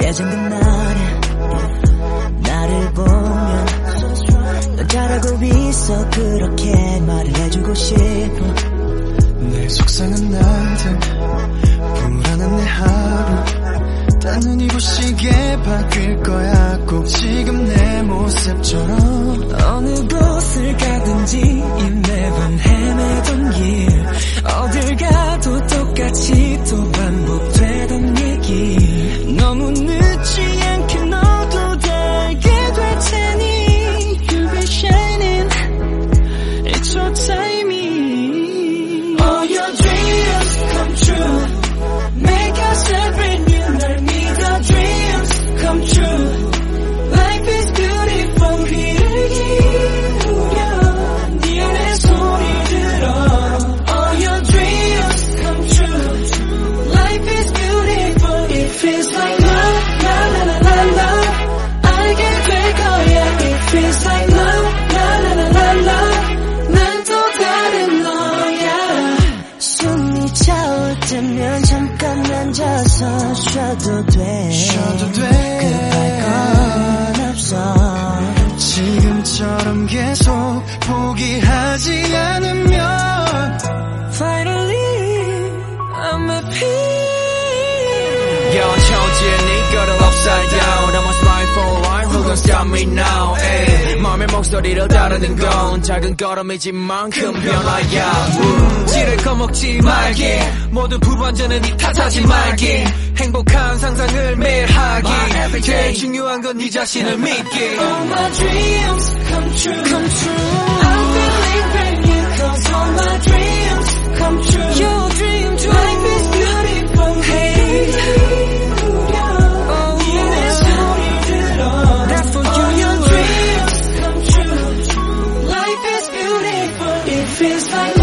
예전 그날에 나를 보면 넌 잘하고 있어. 그렇게 말을 해주고 싶어. 내 속상한 날들 불안한 내 하루. 다 눈이 부시게 바뀔 거야. 꼭 지금 내 모습처럼. 어느 곳을 가든지 이 매번 헤매던 길. 어딜 가도 똑같이 또 반복되던 얘기 차올 때면 잠깐 앉아서 쉬어도 돼 쉬어도 돼 급할 건 없어 지금처럼 계속 포기하지 않으면 Finally I'm at peace 연초지에 네 거를 upside down I'm a smile for a while who gon' stop me now ay. 목소리를 따르는 건 작은 걸음이지만 큰 변화야. 음, 지를 꺼먹지 말기. 모든 불완전은 네 탓하지 말기. 행복한 상상을 매일 하기. 제일 중요한 건 네 자신을 믿기. All my dreams come true. Come true feels like